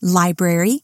library